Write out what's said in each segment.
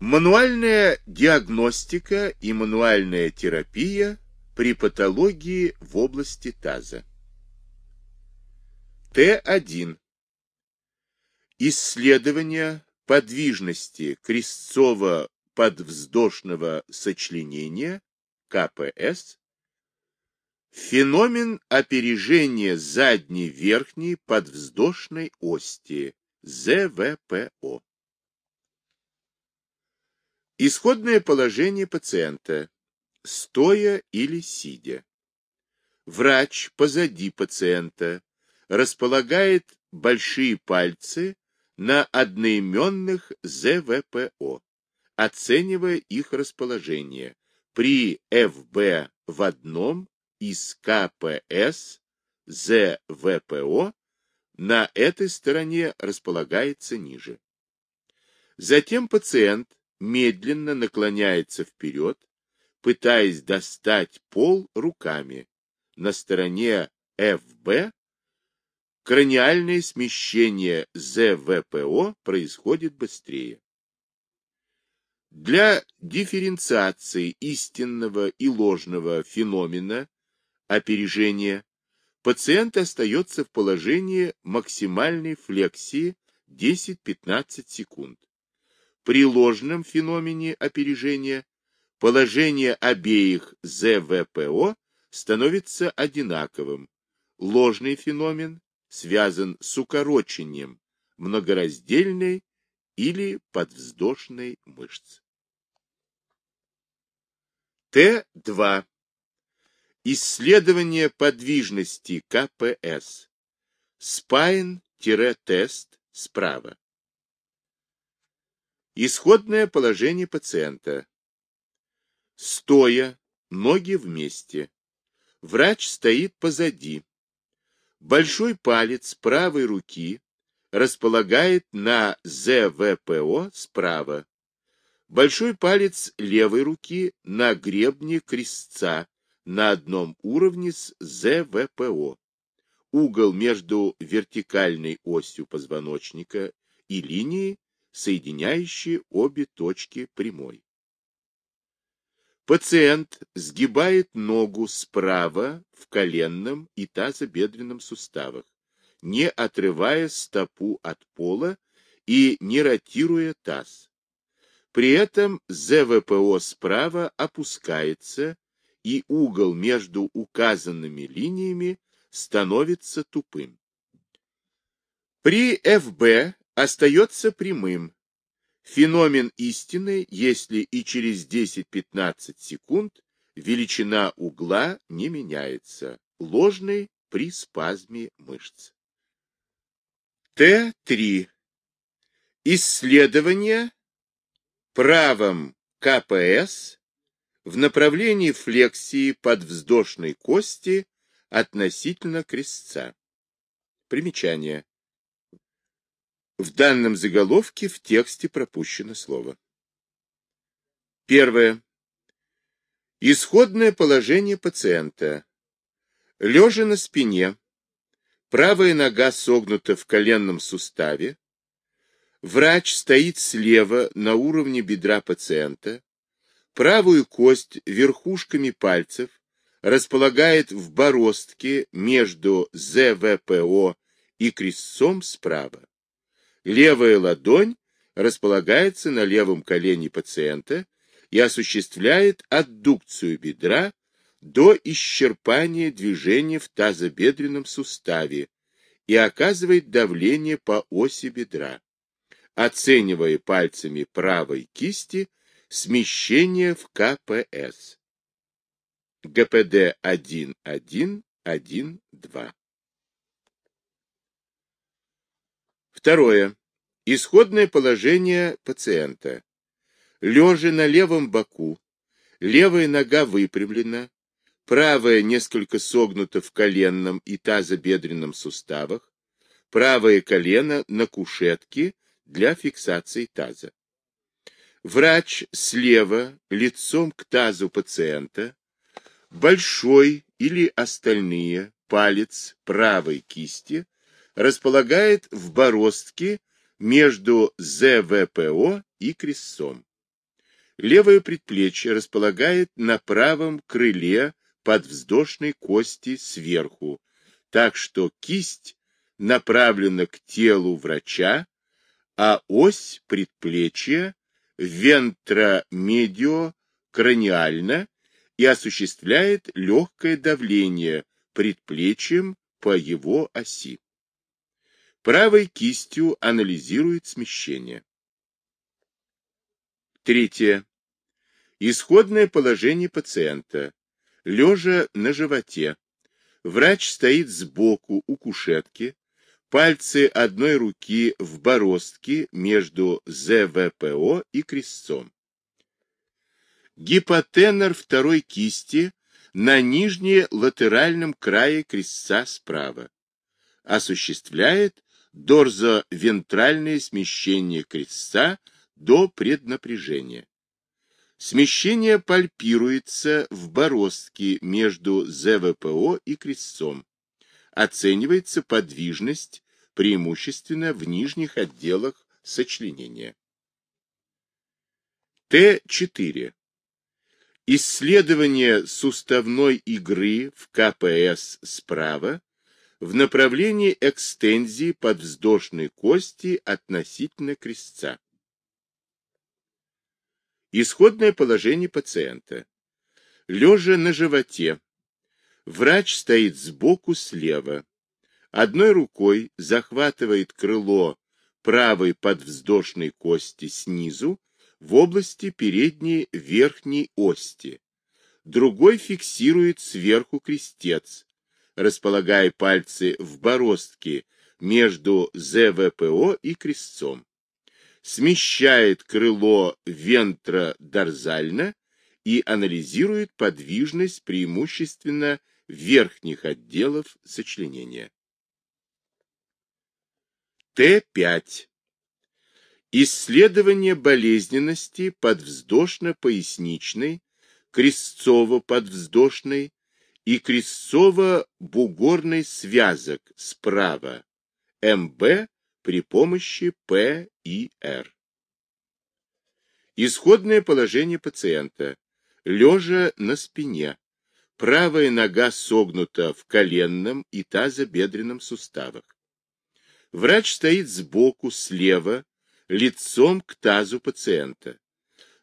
Мануальная диагностика и мануальная терапия при патологии в области таза. Т1. Исследование подвижности крестцово-подвздошного сочленения КПС Феномен опережения задней верхней подвздошной ости ЗВПО. Исходное положение пациента. Стоя или сидя. Врач позади пациента располагает большие пальцы на одноименных ЗВПО, оценивая их расположение при ФБ в одном из КПС ЗВПО на этой стороне располагается ниже. Затем пациент медленно наклоняется вперед, пытаясь достать пол руками. На стороне ФБ краниальное смещение ЗВПО происходит быстрее. Для дифференциации истинного и ложного феномена опережения, пациент остается в положении максимальной флексии 10-15 секунд. При ложном феномене опережения положение обеих ЗВПО становится одинаковым. Ложный феномен связан с укорочением многораздельной или подвздошной мышц. Т2. Исследование подвижности КПС. Spine-тест справа. Исходное положение пациента. Стоя, ноги вместе. Врач стоит позади. Большой палец правой руки располагает на ЗВПО справа. Большой палец левой руки на гребне крестца на одном уровне с ЗВПО. Угол между вертикальной осью позвоночника и линией, соединяющей обе точки прямой. Пациент сгибает ногу справа в коленном и тазобедренном суставах, не отрывая стопу от пола и не ротируя таз. При этом ЗВПО справа опускается и угол между указанными линиями становится тупым. При ФБ остается прямым. Феномен истины, если и через 10-15 секунд величина угла не меняется. Ложный при спазме мышц. Т3. Исследование правом КПС в направлении флексии подвздошной кости относительно крестца. Примечание. В данном заголовке в тексте пропущено слово. Первое. Исходное положение пациента. Лежа на спине, правая нога согнута в коленном суставе, врач стоит слева на уровне бедра пациента, Правую кость верхушками пальцев располагает в бороздке между ЗВПО и крестцом справа. Левая ладонь располагается на левом колене пациента и осуществляет аддукцию бедра до исчерпания движения в тазобедренном суставе и оказывает давление по оси бедра. Оценивая пальцами правой кисти Смещение в КПС. ГПД 1.1.1.2. Второе. Исходное положение пациента. Лежа на левом боку, левая нога выпрямлена, правая несколько согнута в коленном и тазобедренном суставах, правое колено на кушетке для фиксации таза. Врач слева, лицом к тазу пациента, большой или остальные палец правой кисти располагает в бороздке между ЗВПО и крестцом. Левое предплечье располагает на правом крыле подвздошной кости сверху, так что кисть направлена к телу врача, а ось предплечья вентромедиокраниально и осуществляет легкое давление предплечьем по его оси. Правой кистью анализирует смещение. Третье. Исходное положение пациента. Лежа на животе. Врач стоит сбоку у кушетки, пальцы одной руки в бороздке между ЗВПО и крестцом. Гипотенор второй кисти на нижне-латеральном крае крестца справа. Осуществляет дорзовентральное смещение крестца до преднапряжения. Смещение пальпируется в бороздке между ЗВПО и крестцом. Оценивается подвижность преимущественно в нижних отделах сочленения. Т4. Исследование суставной игры в КПС справа в направлении экстензии подвздошной кости относительно крестца. Исходное положение пациента. Лежа на животе. Врач стоит сбоку слева. Одной рукой захватывает крыло правой подвздошной кости снизу в области передней верхней ости. Другой фиксирует сверху крестец, располагая пальцы в бороздке между ЗВПО и крестцом смещает крыло вентродорзально и анализирует подвижность преимущественно верхних отделов сочленения. Т5. Исследование болезненности подвздошно-поясничной, крестцово-подвздошной и крестцово-бугорной связок справа МБ при помощи П и Р. Исходное положение пациента. Лежа на спине. Правая нога согнута в коленном и тазобедренном суставах. Врач стоит сбоку, слева, лицом к тазу пациента.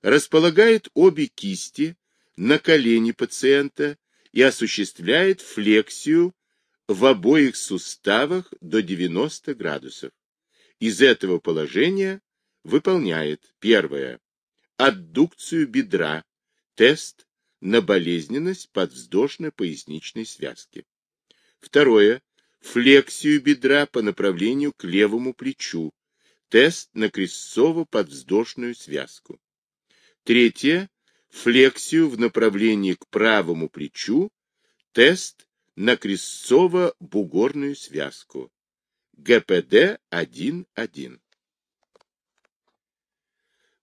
Располагает обе кисти на колени пациента и осуществляет флексию в обоих суставах до 90 градусов из этого положения выполняет первое аддукцию бедра, тест на болезненность подвздошно-поясничной связки. Второе флексию бедра по направлению к левому плечу, тест на крестцово-подвздошную связку. Третье флексию в направлении к правому плечу, тест на крестцово-бугорную связку. ГПД 1.1.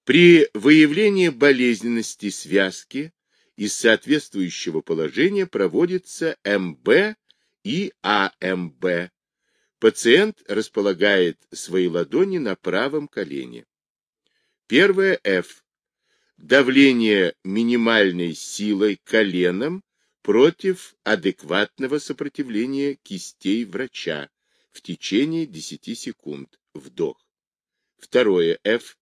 При выявлении болезненности связки из соответствующего положения проводится МБ и АМБ. Пациент располагает свои ладони на правом колене. Первое F. Давление минимальной силой коленом против адекватного сопротивления кистей врача в течение 10 секунд. Вдох. Второе F.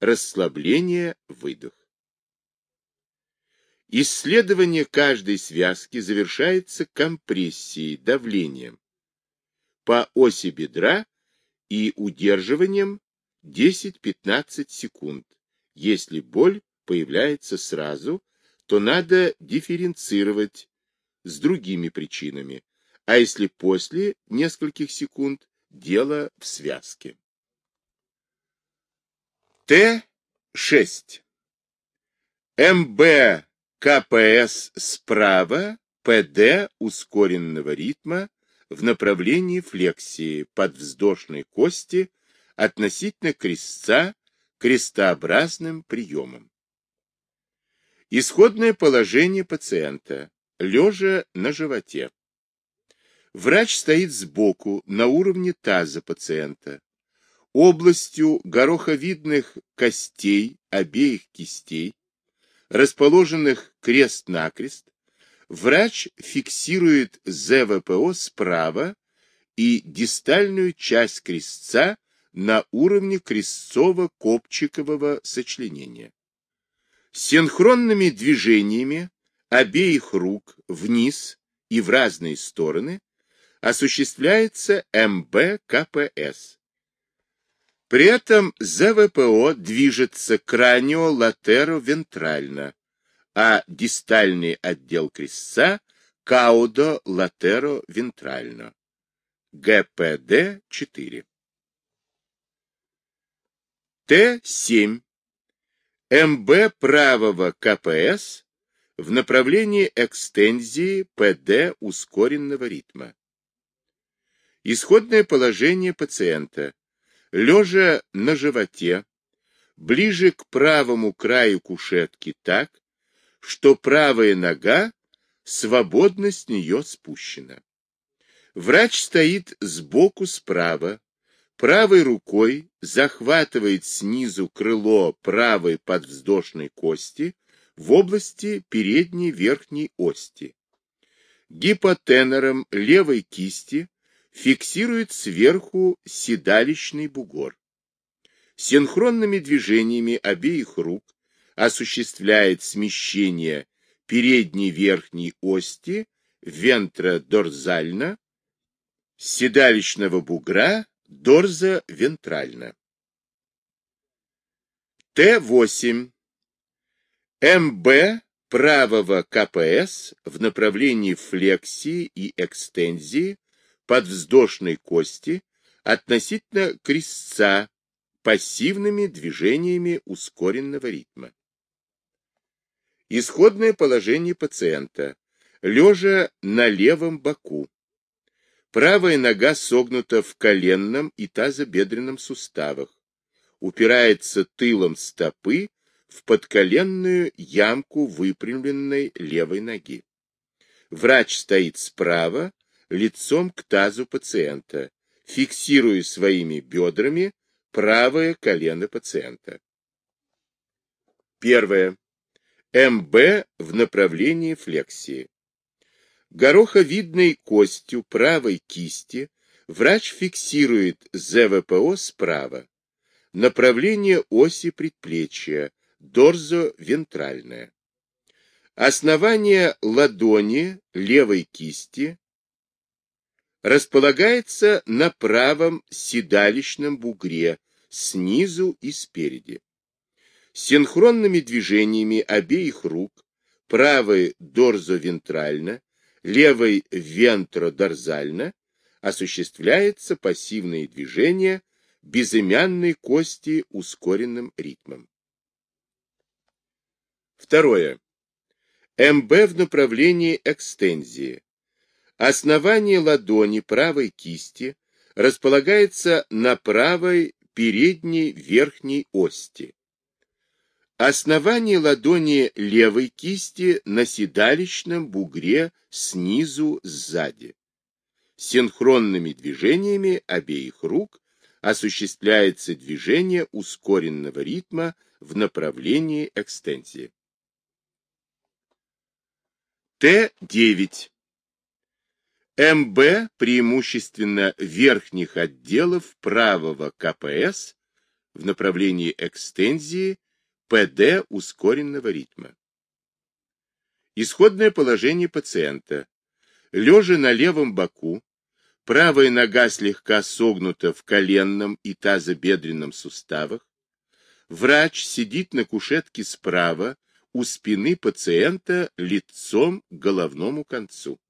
Расслабление, выдох. Исследование каждой связки завершается компрессией, давлением по оси бедра и удерживанием 10-15 секунд. Если боль появляется сразу, то надо дифференцировать с другими причинами, а если после нескольких секунд, дело в связке. Т6. МБ КПС справа, ПД ускоренного ритма в направлении флексии подвздошной кости относительно крестца крестообразным приемом. Исходное положение пациента, лежа на животе. Врач стоит сбоку, на уровне таза пациента. областью гороховидных костей обеих кистей, расположенных крест-накрест, врач фиксирует ЗВПО справа и дистальную часть крестца на уровне крестцово-копчикового сочленения. Синхронными движениями обеих рук вниз и в разные стороны осуществляется МБКПС. При этом ЗВПО движется кранио-латеро-вентрально, а дистальный отдел крестца каудо-латеро-вентрально. ГПД-4. Т-7. МБ правого КПС в направлении экстензии ПД ускоренного ритма. Исходное положение пациента. Лежа на животе, ближе к правому краю кушетки так, что правая нога свободно с нее спущена. Врач стоит сбоку справа, правой рукой захватывает снизу крыло правой подвздошной кости в области передней верхней ости. Гипотенором левой кисти фиксирует сверху седалищный бугор. Синхронными движениями обеих рук осуществляет смещение передней верхней ости вентродорзально, седалищного бугра дорзо-вентрально. Т8. МБ правого КПС в направлении флексии и экстензии подвздошной кости относительно крестца пассивными движениями ускоренного ритма. Исходное положение пациента. Лежа на левом боку. Правая нога согнута в коленном и тазобедренном суставах. Упирается тылом стопы в подколенную ямку выпрямленной левой ноги. Врач стоит справа, лицом к тазу пациента, фиксируя своими бедрами правое колено пациента. Первое. МБ в направлении флексии. Гороховидной костью правой кисти врач фиксирует ЗВПО справа. Направление оси предплечья, дорзо-вентральное. Основание ладони левой кисти располагается на правом седалищном бугре снизу и спереди. Синхронными движениями обеих рук, правой дорзо-вентрально, левой вентродорзально осуществляется пассивное движение безымянной кости ускоренным ритмом. Второе. МБ в направлении экстензии. Основание ладони правой кисти располагается на правой передней верхней ости. Основание ладони левой кисти на седалищном бугре снизу сзади. Синхронными движениями обеих рук осуществляется движение ускоренного ритма в направлении экстензии. Т9. МБ преимущественно верхних отделов правого КПС в направлении экстензии ПД ускоренного ритма. Исходное положение пациента. Лежа на левом боку, правая нога слегка согнута в коленном и тазобедренном суставах. Врач сидит на кушетке справа у спины пациента лицом к головному концу.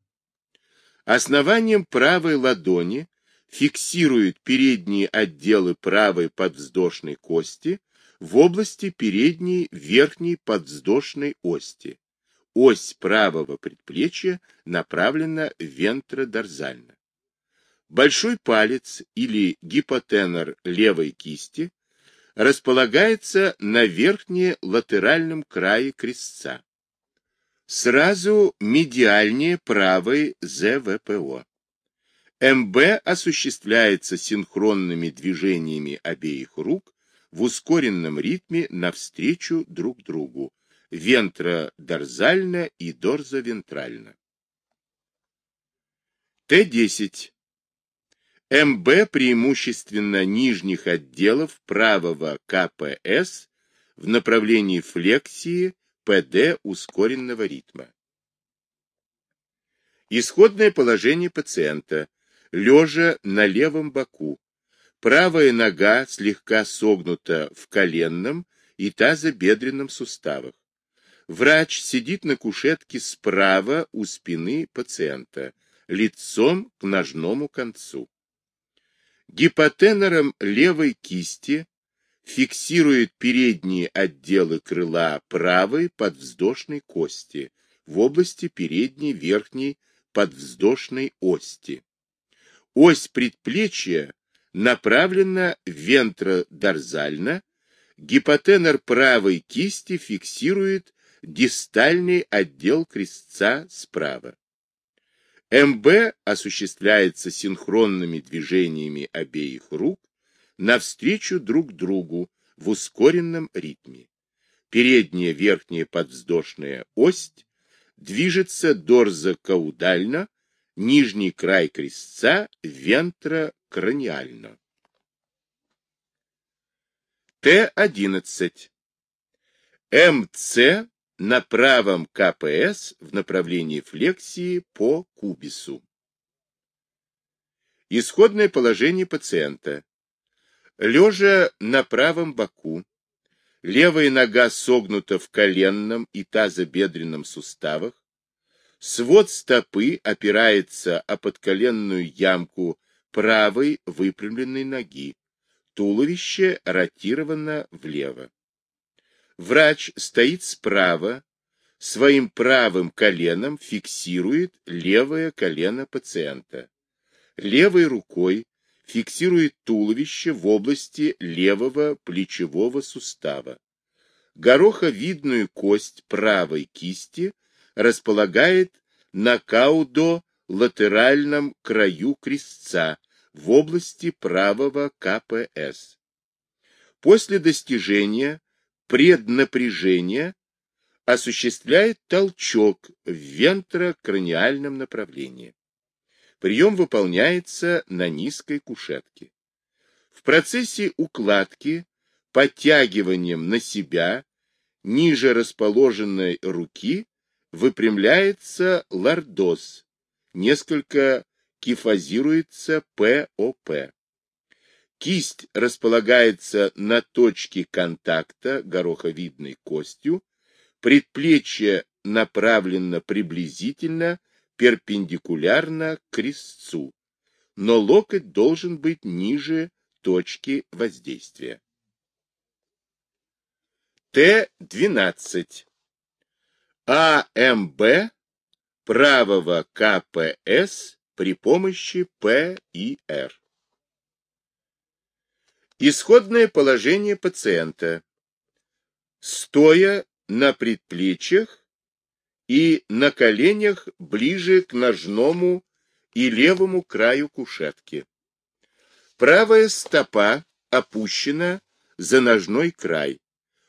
Основанием правой ладони фиксирует передние отделы правой подвздошной кости в области передней верхней подвздошной ости. Ось правого предплечья направлена вентродорзально. Большой палец или гипотенор левой кисти располагается на верхне-латеральном крае крестца. Сразу медиальнее правой ЗВПО. МБ осуществляется синхронными движениями обеих рук в ускоренном ритме навстречу друг другу, вентродорзально и дорзовентрально. Т10. МБ преимущественно нижних отделов правого КПС в направлении флексии ПД ускоренного ритма. Исходное положение пациента. Лежа на левом боку. Правая нога слегка согнута в коленном и тазобедренном суставах. Врач сидит на кушетке справа у спины пациента, лицом к ножному концу. Гипотенором левой кисти фиксирует передние отделы крыла правой подвздошной кости в области передней верхней подвздошной ости. Ось предплечья направлена вентродорзально, гипотенор правой кисти фиксирует дистальный отдел крестца справа. МБ осуществляется синхронными движениями обеих рук навстречу друг другу в ускоренном ритме. Передняя верхняя подвздошная ось движется дорзокаудально, нижний край крестца вентрокраниально. Т-11. МЦ на правом КПС в направлении флексии по кубису. Исходное положение пациента. Лежа на правом боку, левая нога согнута в коленном и тазобедренном суставах, свод стопы опирается о подколенную ямку правой выпрямленной ноги, туловище ротировано влево. Врач стоит справа, своим правым коленом фиксирует левое колено пациента. Левой рукой фиксирует туловище в области левого плечевого сустава. Гороховидную кость правой кисти располагает на каудо-латеральном краю крестца в области правого КПС. После достижения преднапряжения осуществляет толчок в вентрокраниальном направлении. Прием выполняется на низкой кушетке. В процессе укладки подтягиванием на себя ниже расположенной руки выпрямляется лордоз, несколько кифозируется ПОП. Кисть располагается на точке контакта гороховидной костью, предплечье направлено приблизительно перпендикулярно крестцу, но локоть должен быть ниже точки воздействия. Т-12. АМБ правого КПС при помощи П и Р. Исходное положение пациента. Стоя на предплечьях и на коленях ближе к ножному и левому краю кушетки. Правая стопа опущена за ножной край.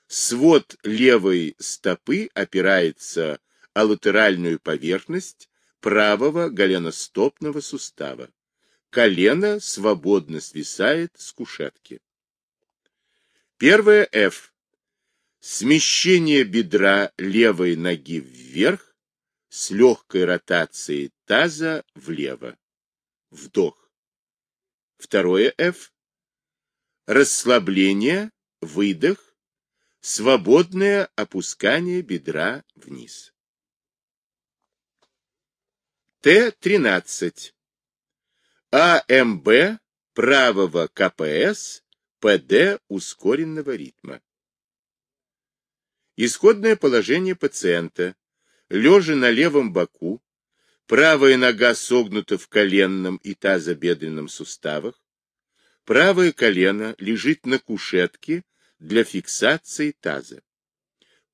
Свод левой стопы опирается о латеральную поверхность правого голеностопного сустава. Колено свободно свисает с кушетки. Первое F. Смещение бедра левой ноги вверх с легкой ротацией таза влево. Вдох. Второе F. Расслабление, выдох, свободное опускание бедра вниз. Т-13. АМБ правого КПС ПД ускоренного ритма. Исходное положение пациента. Лежа на левом боку, правая нога согнута в коленном и тазобедренном суставах, правое колено лежит на кушетке для фиксации таза.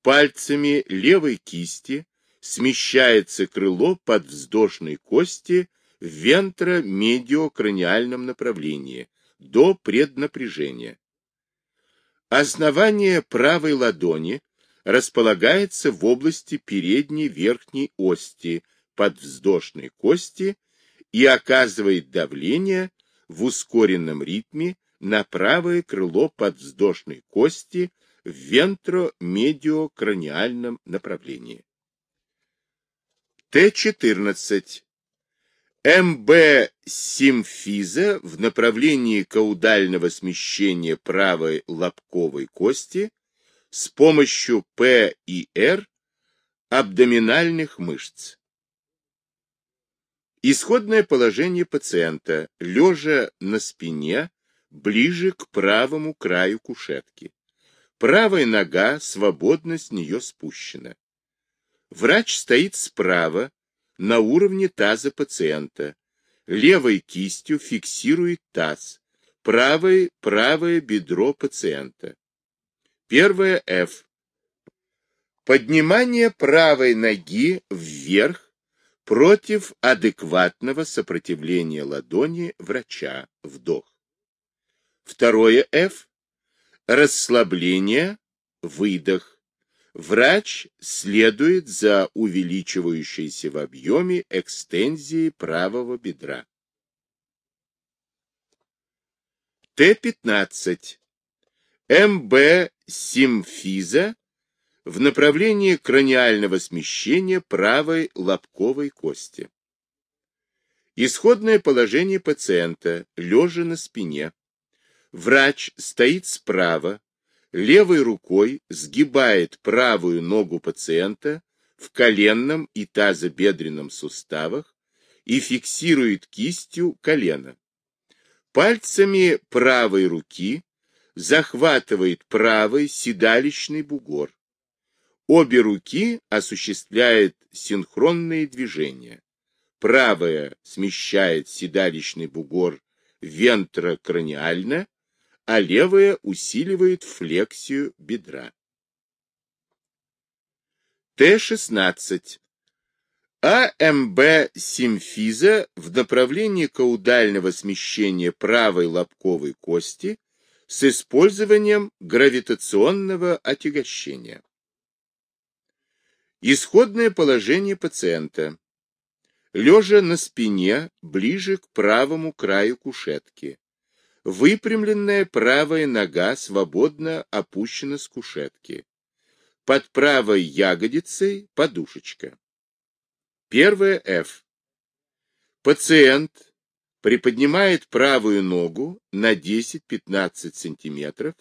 Пальцами левой кисти смещается крыло подвздошной кости в вентро-медиокраниальном направлении до преднапряжения. Основание правой ладони располагается в области передней верхней ости подвздошной кости и оказывает давление в ускоренном ритме на правое крыло подвздошной кости в вентро-медиокраниальном направлении. Т-14. МБ-симфиза в направлении каудального смещения правой лобковой кости с помощью П и Р абдоминальных мышц. Исходное положение пациента, лежа на спине, ближе к правому краю кушетки. Правая нога свободно с нее спущена. Врач стоит справа, на уровне таза пациента. Левой кистью фиксирует таз, правой – правое бедро пациента. Первое F. Поднимание правой ноги вверх против адекватного сопротивления ладони врача. Вдох. Второе F. Расслабление. Выдох. Врач следует за увеличивающейся в объеме экстензией правого бедра. Т-15. МБ симфиза в направлении краниального смещения правой лобковой кости. Исходное положение пациента, лежа на спине. Врач стоит справа, левой рукой сгибает правую ногу пациента в коленном и тазобедренном суставах и фиксирует кистью колено. Пальцами правой руки захватывает правый седалищный бугор. Обе руки осуществляют синхронные движения. Правая смещает седалищный бугор вентрокраниально, а левая усиливает флексию бедра. Т-16. АМБ симфиза в направлении каудального смещения правой лобковой кости с использованием гравитационного отягощения. Исходное положение пациента. Лежа на спине, ближе к правому краю кушетки. Выпрямленная правая нога свободно опущена с кушетки. Под правой ягодицей подушечка. Первое F. Пациент приподнимает правую ногу на 10-15 см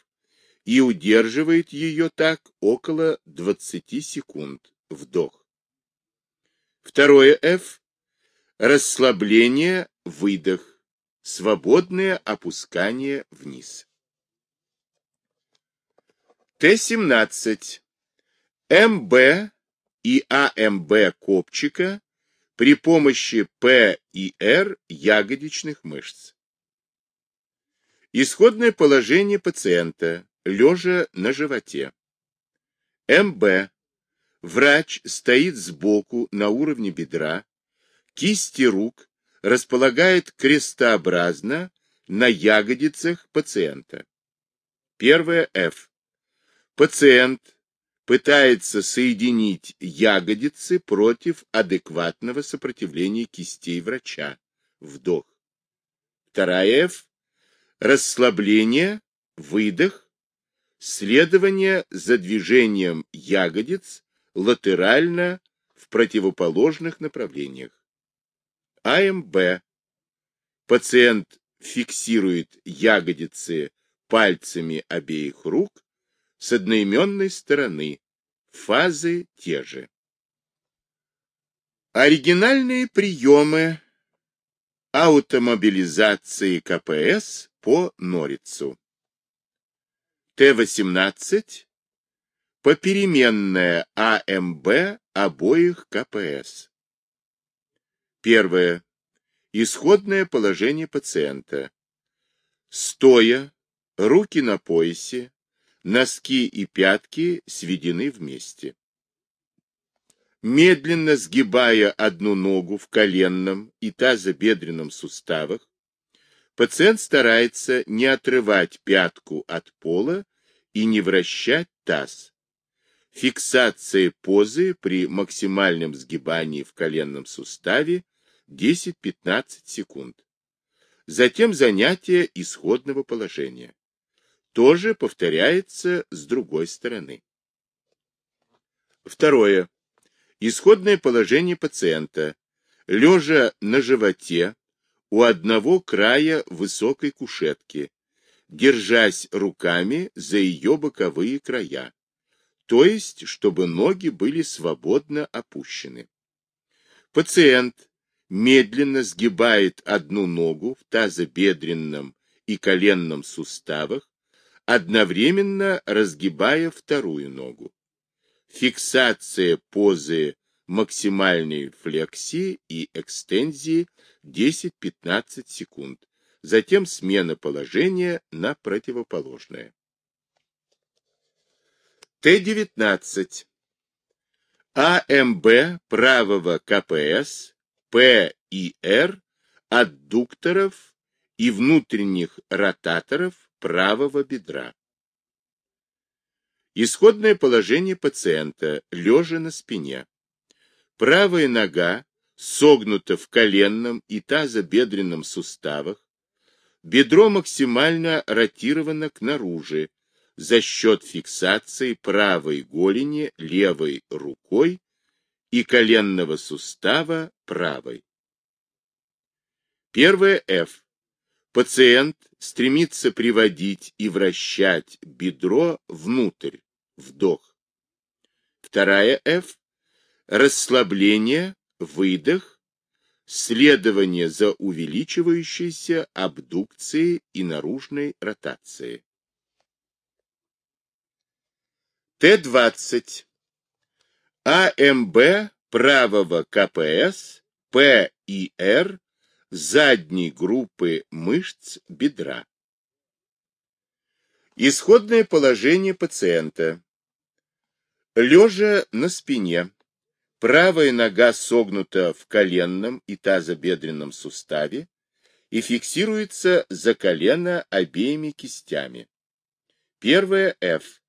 и удерживает ее так около 20 секунд. Вдох. Второе F. Расслабление, выдох свободное опускание вниз. Т-17. МБ и АМБ копчика при помощи П и Р ягодичных мышц. Исходное положение пациента, лежа на животе. МБ. Врач стоит сбоку на уровне бедра, кисти рук располагает крестообразно на ягодицах пациента. Первое F. Пациент пытается соединить ягодицы против адекватного сопротивления кистей врача. Вдох. Вторая F. Расслабление, выдох, следование за движением ягодиц латерально в противоположных направлениях. АМБ. Пациент фиксирует ягодицы пальцами обеих рук с одноименной стороны. Фазы те же. Оригинальные приемы автомобилизации КПС по Норицу. Т-18. Попеременная АМБ обоих КПС. Первое. Исходное положение пациента. Стоя, руки на поясе, носки и пятки сведены вместе. медленно сгибая одну ногу в коленном и тазобедренном суставах, пациент старается не отрывать пятку от пола и не вращать таз. Фиксация позы при максимальном сгибании в коленном суставе 10-15 секунд. Затем занятие исходного положения. Тоже повторяется с другой стороны. Второе. Исходное положение пациента. Лежа на животе у одного края высокой кушетки, держась руками за ее боковые края, то есть, чтобы ноги были свободно опущены. Пациент медленно сгибает одну ногу в тазобедренном и коленном суставах, одновременно разгибая вторую ногу. Фиксация позы максимальной флексии и экстензии 10-15 секунд. Затем смена положения на противоположное. Т-19. АМБ правого КПС П и Р аддукторов и внутренних ротаторов правого бедра. Исходное положение пациента, лежа на спине. Правая нога согнута в коленном и тазобедренном суставах, бедро максимально ротировано к наружи за счет фиксации правой голени левой рукой и коленного сустава правой. Первое F. Пациент стремится приводить и вращать бедро внутрь, вдох. Вторая F. Расслабление, выдох, следование за увеличивающейся абдукцией и наружной ротацией. Т-20. АМБ правого КПС, П и Р задней группы мышц бедра. Исходное положение пациента. Лежа на спине, правая нога согнута в коленном и тазобедренном суставе и фиксируется за колено обеими кистями. Первое F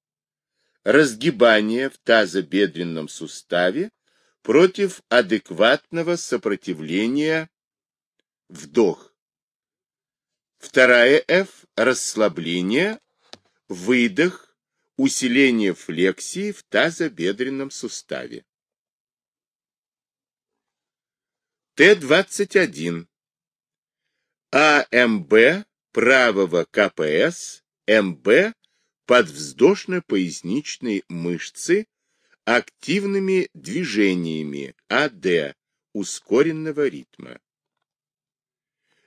разгибание в тазобедренном суставе против адекватного сопротивления вдох. Вторая F – расслабление, выдох, усиление флексии в тазобедренном суставе. Т-21. АМБ правого КПС, МБ подвздошно-поясничной мышцы активными движениями АД ускоренного ритма.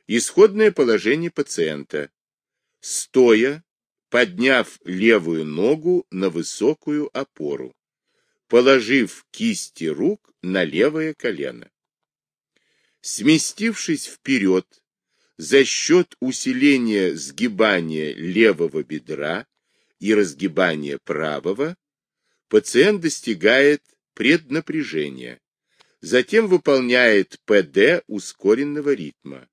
Исходное положение пациента. Стоя, подняв левую ногу на высокую опору, положив кисти рук на левое колено. Сместившись вперед, за счет усиления сгибания левого бедра и разгибания правого, пациент достигает преднапряжения, затем выполняет ПД ускоренного ритма,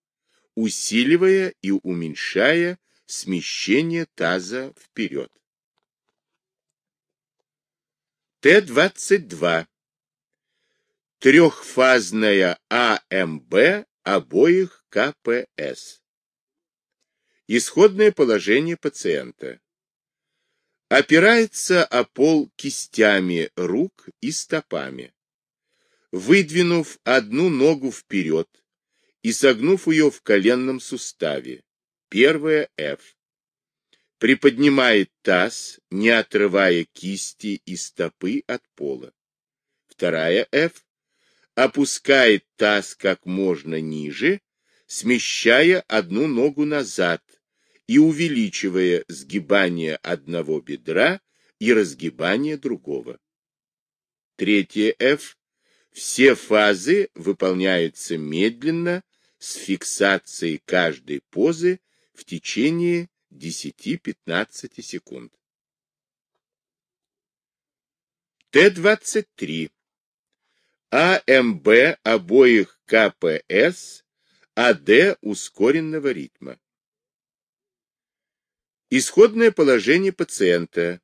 усиливая и уменьшая смещение таза вперед. Т-22. Трехфазная АМБ обоих КПС. Исходное положение пациента опирается о пол кистями рук и стопами. Выдвинув одну ногу вперед и согнув ее в коленном суставе, первая F, приподнимает таз, не отрывая кисти и стопы от пола. Вторая F опускает таз как можно ниже, смещая одну ногу назад, и увеличивая сгибание одного бедра и разгибание другого. Третье F. Все фазы выполняются медленно с фиксацией каждой позы в течение 10-15 секунд. Т-23. АМБ обоих КПС, АД ускоренного ритма. Исходное положение пациента.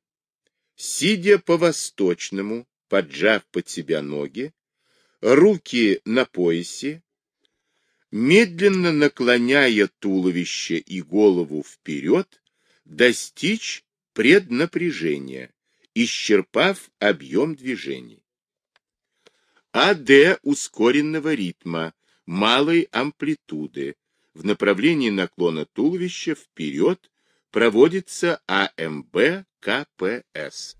Сидя по-восточному, поджав под себя ноги, руки на поясе, медленно наклоняя туловище и голову вперед, достичь преднапряжения, исчерпав объем движений. АД ускоренного ритма, малой амплитуды, в направлении наклона туловища вперед проводится АМБ КПС.